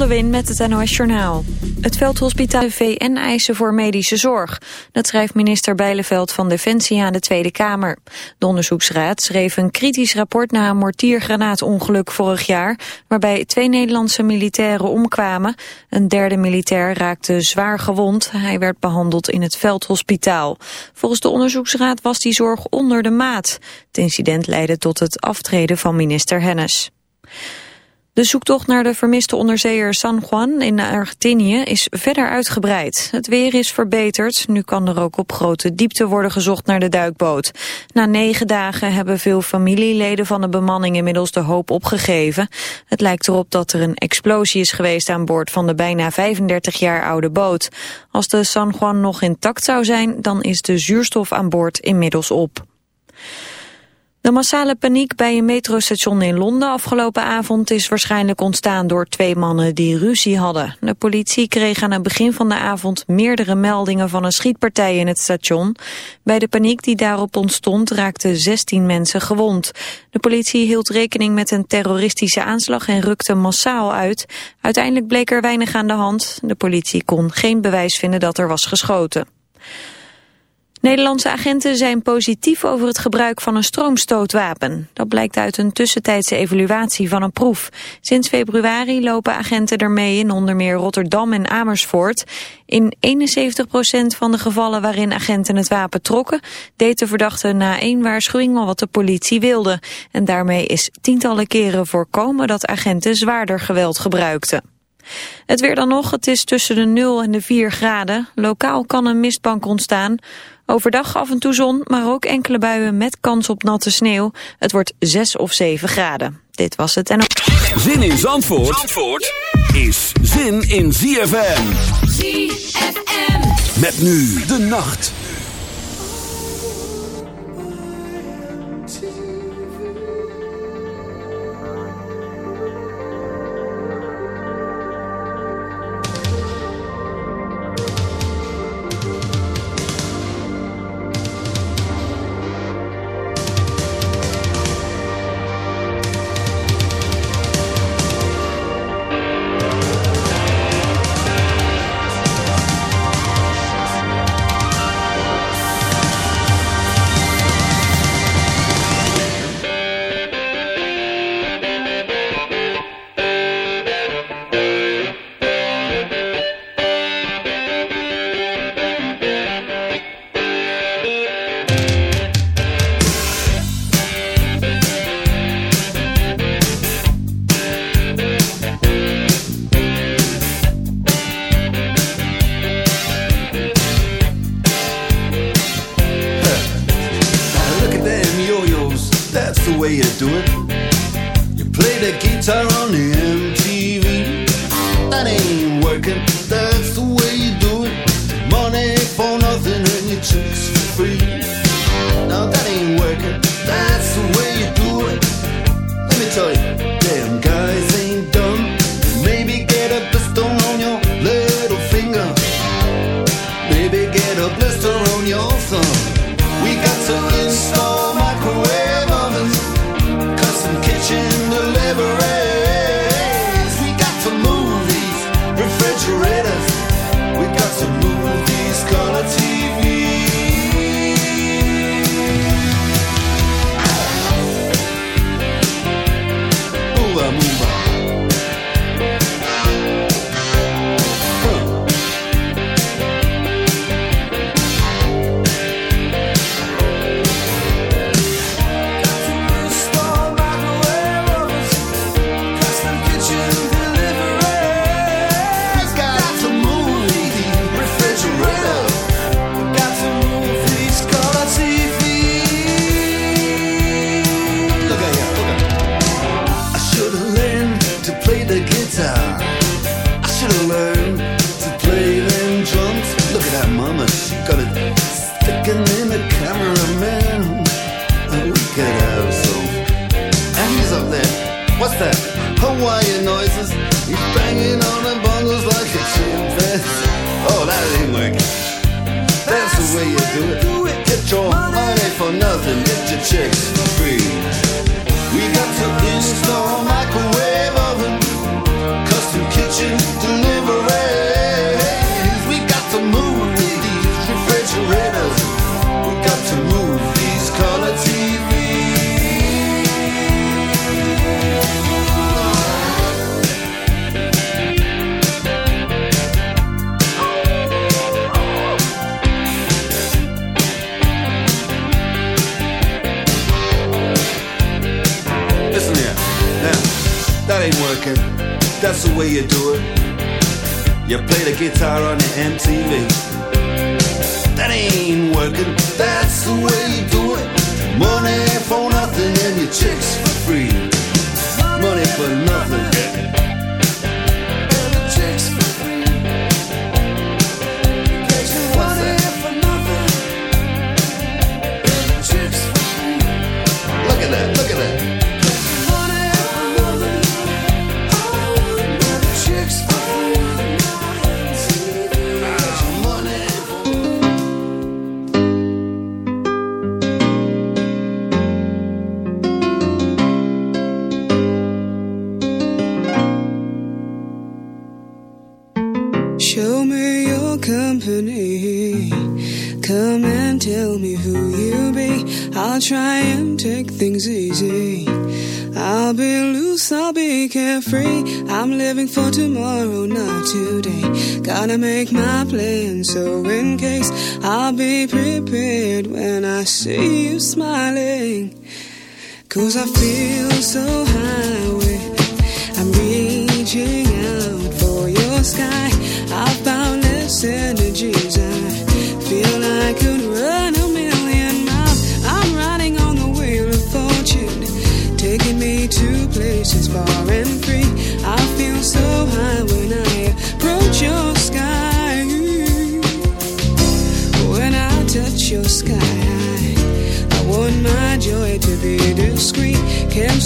Lewin met het NOS Journaal. Het veldhospitaal VN eisen voor medische zorg. Dat schrijft minister Bijleveld van Defensie aan de Tweede Kamer. De onderzoeksraad schreef een kritisch rapport na een mortiergranaatongeluk vorig jaar... waarbij twee Nederlandse militairen omkwamen. Een derde militair raakte zwaar gewond. Hij werd behandeld in het veldhospitaal. Volgens de onderzoeksraad was die zorg onder de maat. Het incident leidde tot het aftreden van minister Hennis. De zoektocht naar de vermiste onderzeeër San Juan in Argentinië is verder uitgebreid. Het weer is verbeterd, nu kan er ook op grote diepte worden gezocht naar de duikboot. Na negen dagen hebben veel familieleden van de bemanning inmiddels de hoop opgegeven. Het lijkt erop dat er een explosie is geweest aan boord van de bijna 35 jaar oude boot. Als de San Juan nog intact zou zijn, dan is de zuurstof aan boord inmiddels op. De massale paniek bij een metrostation in Londen afgelopen avond is waarschijnlijk ontstaan door twee mannen die ruzie hadden. De politie kreeg aan het begin van de avond meerdere meldingen van een schietpartij in het station. Bij de paniek die daarop ontstond raakten 16 mensen gewond. De politie hield rekening met een terroristische aanslag en rukte massaal uit. Uiteindelijk bleek er weinig aan de hand. De politie kon geen bewijs vinden dat er was geschoten. Nederlandse agenten zijn positief over het gebruik van een stroomstootwapen. Dat blijkt uit een tussentijdse evaluatie van een proef. Sinds februari lopen agenten ermee in onder meer Rotterdam en Amersfoort. In 71% van de gevallen waarin agenten het wapen trokken... deed de verdachte na één waarschuwing al wat de politie wilde. En daarmee is tientallen keren voorkomen dat agenten zwaarder geweld gebruikten. Het weer dan nog, het is tussen de 0 en de 4 graden. Lokaal kan een mistbank ontstaan. Overdag af en toe zon, maar ook enkele buien met kans op natte sneeuw. Het wordt 6 of 7 graden. Dit was het en... Zin in Zandvoort, Zandvoort is zin in ZFM. ZFM. Met nu de nacht. gotta make my plan. So, in case I'll be prepared when I see you smiling. Cause I feel so high. I'm reaching out for your sky. I've boundless energy.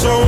Think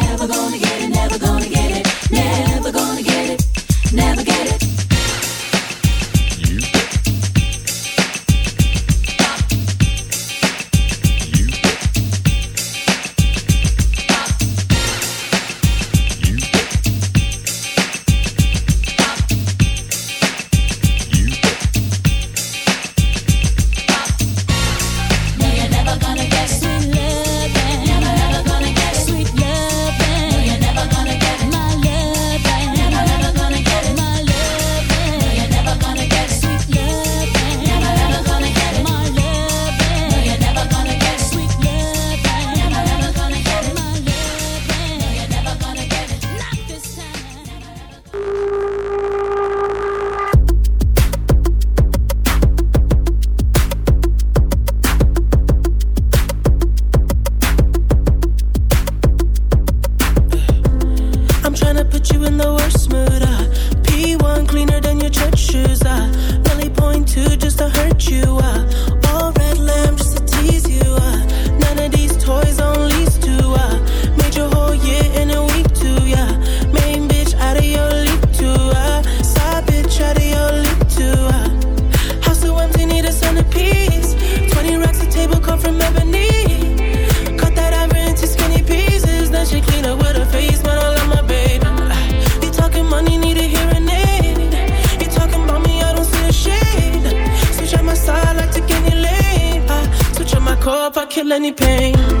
kill any pain.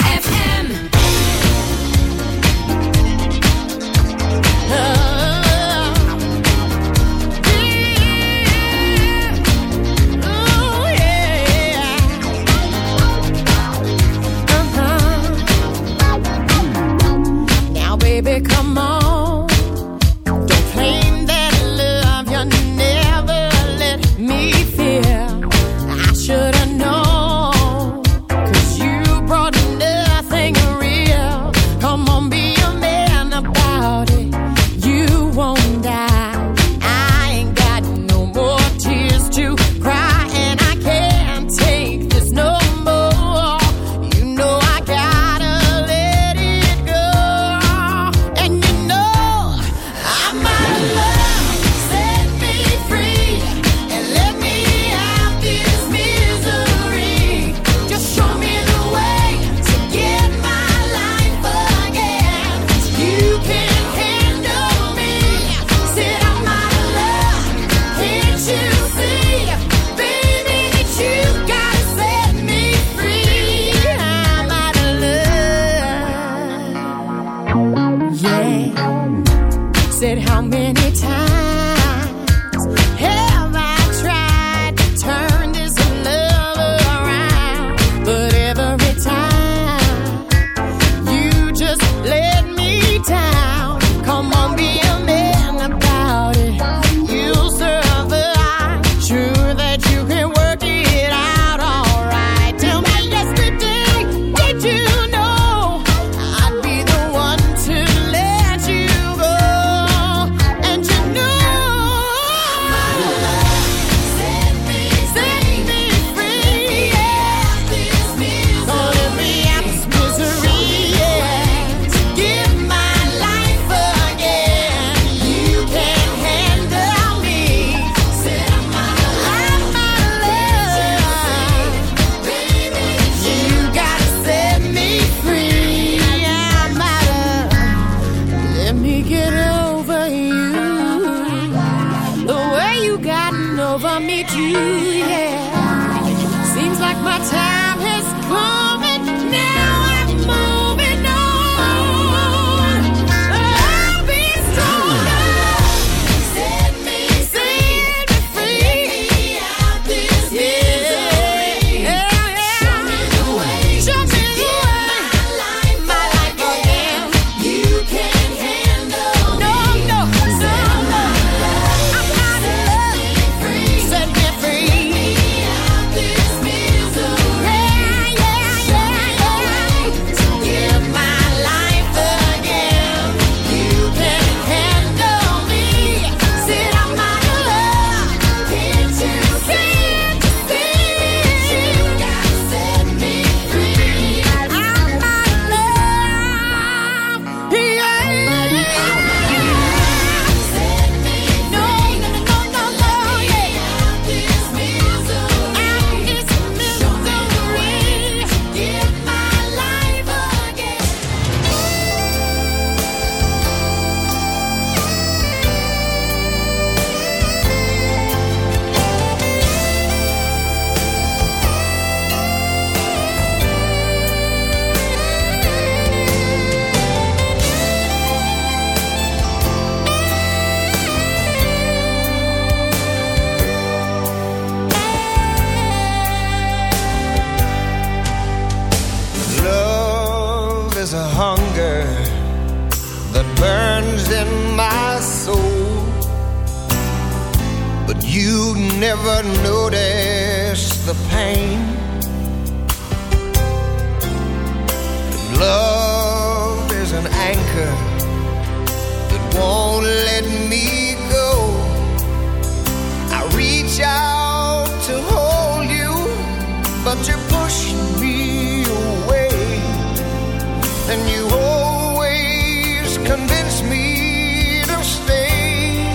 and you always convince me to stay,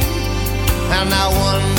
and I wonder.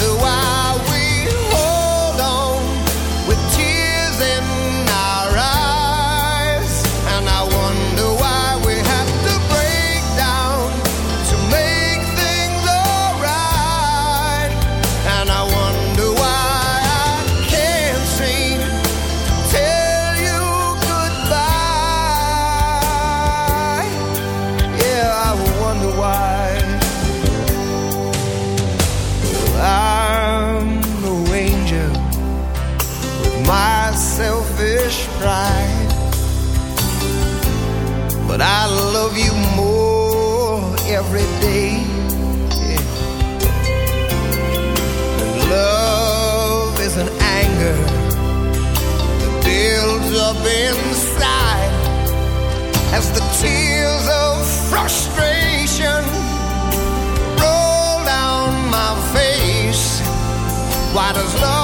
Does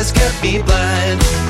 has kept me blind.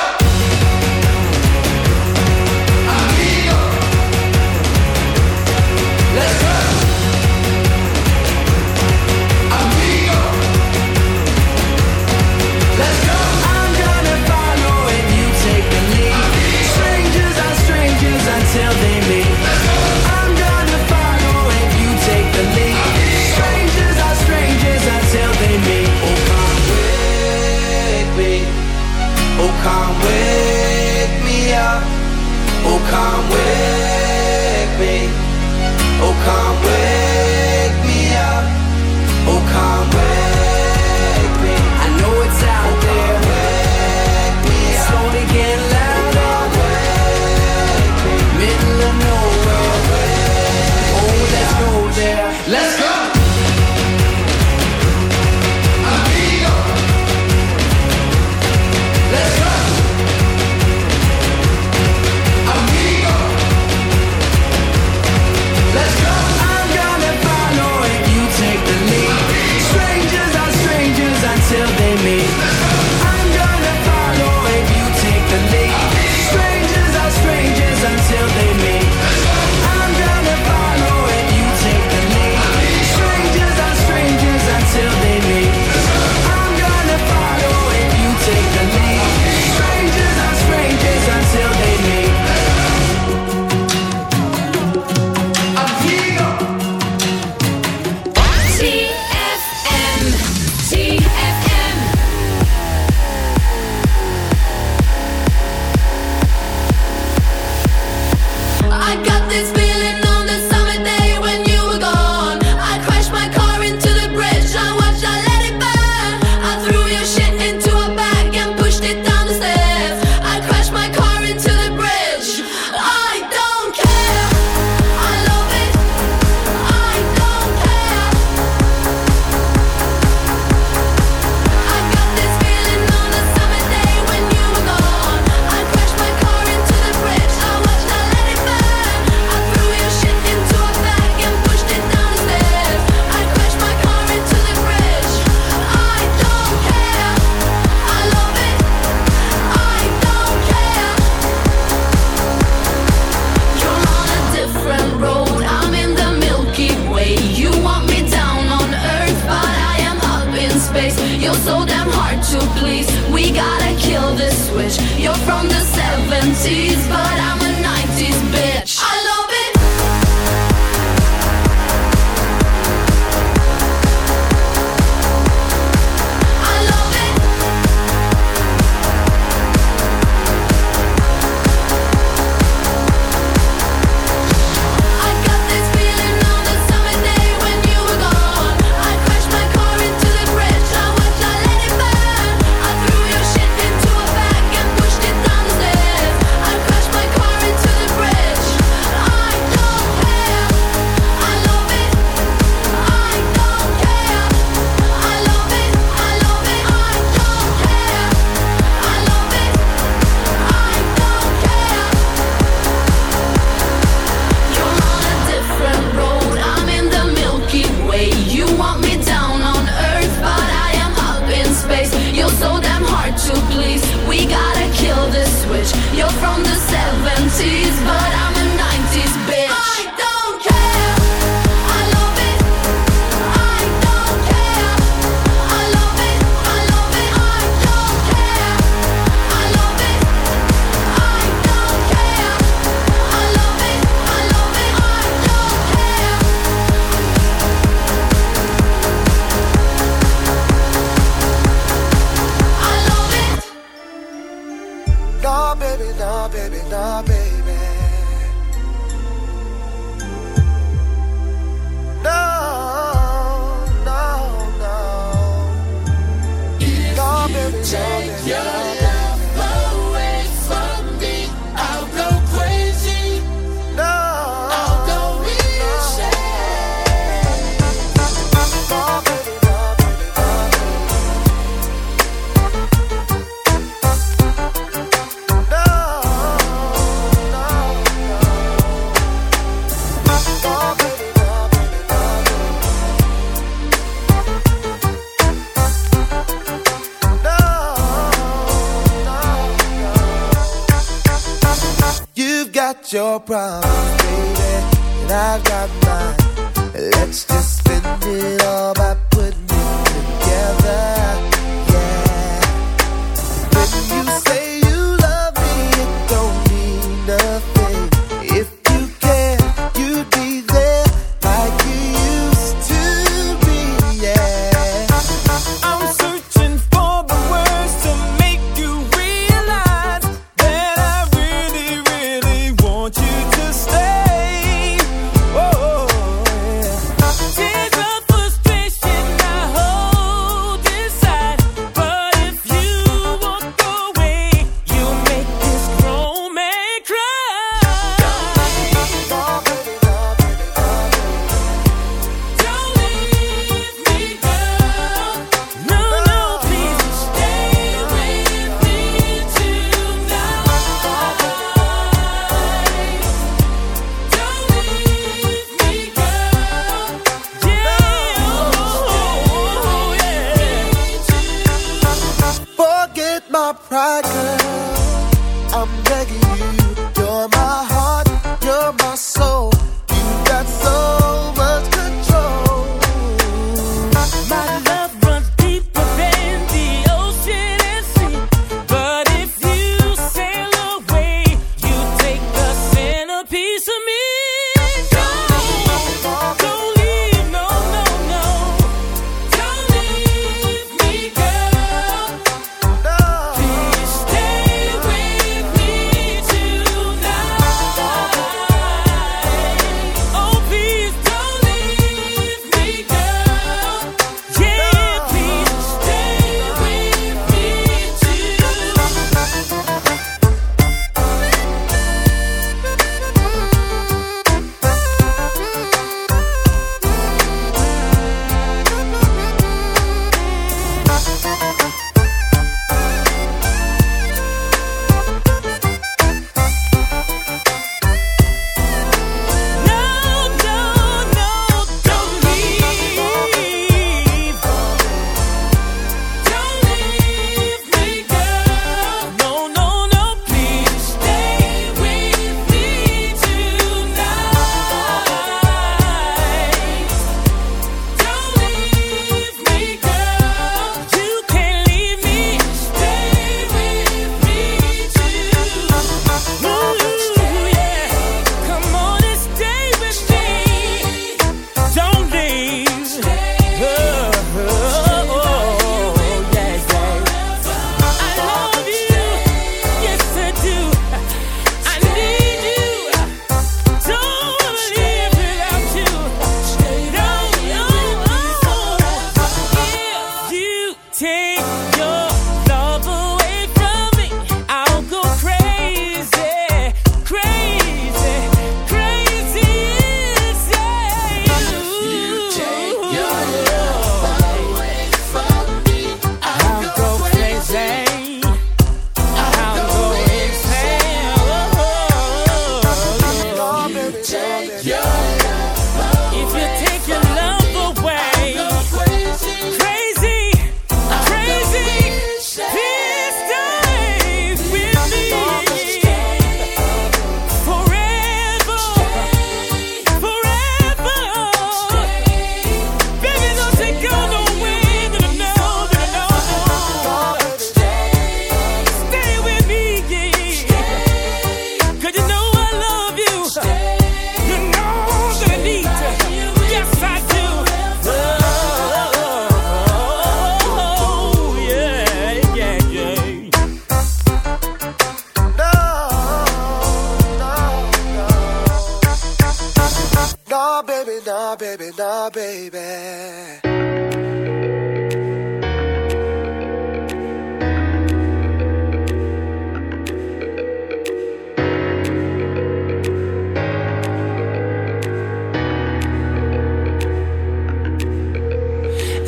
Got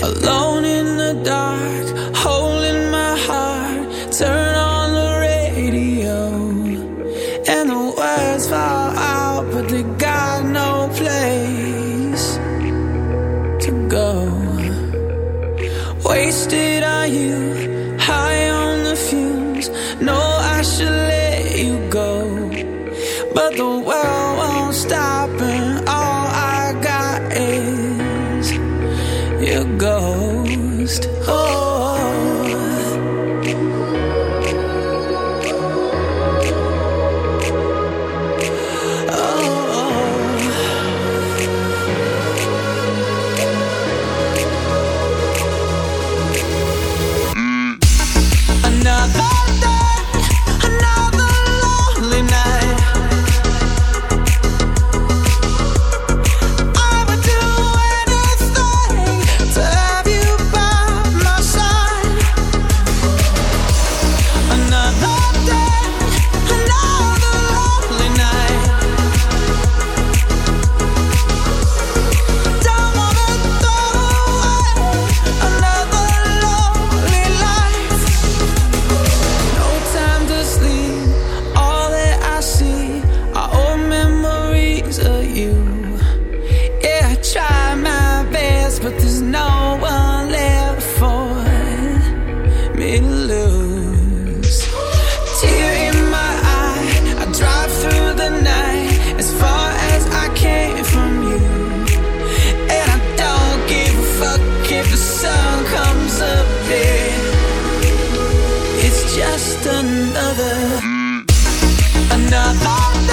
Alone in the dark, another, mm. another day, another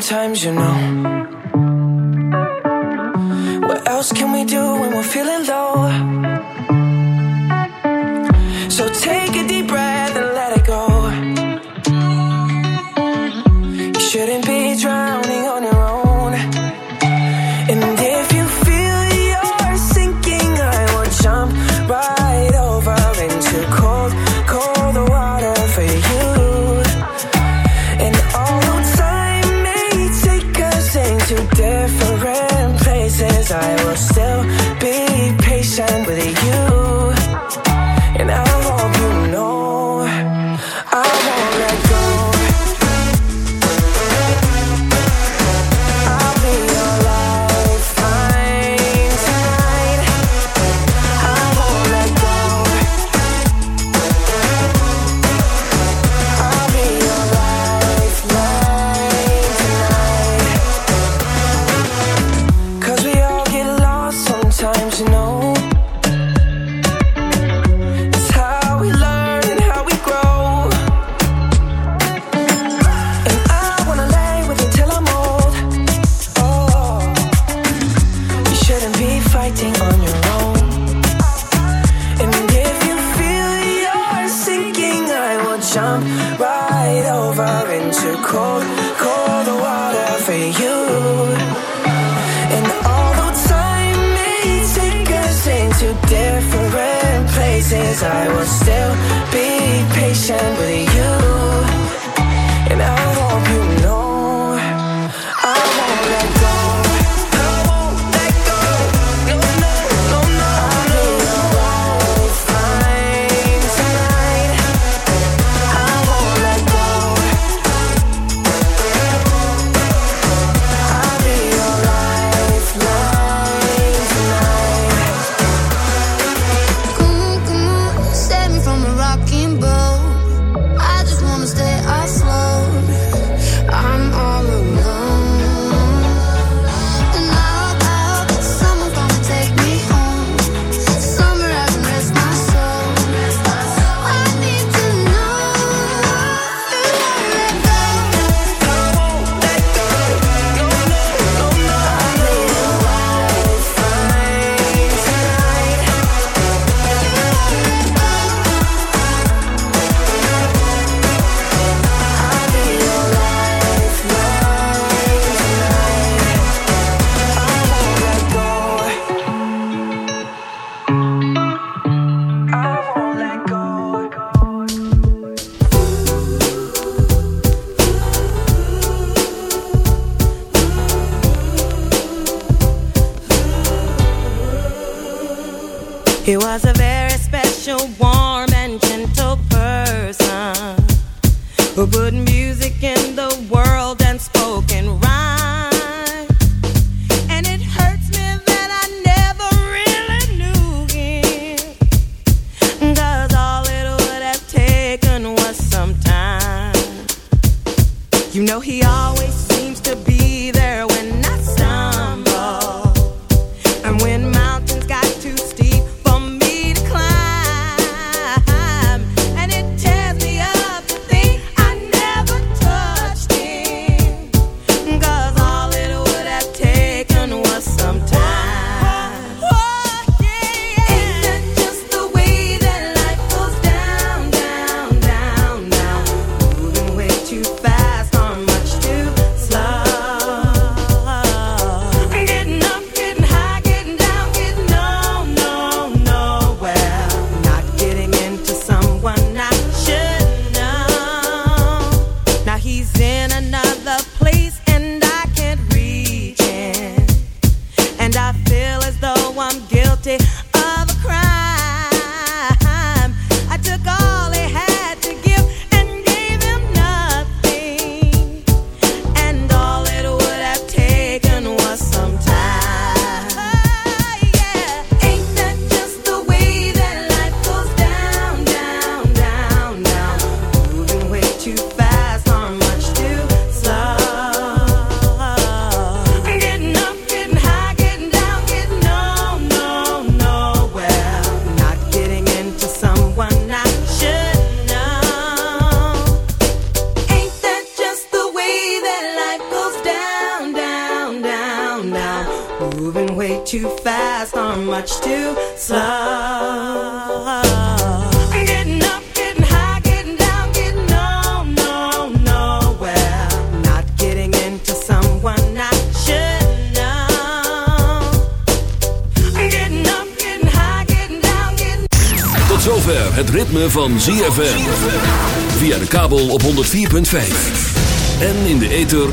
sometimes, you know. What else can we do when we're feeling low? So take a deep breath.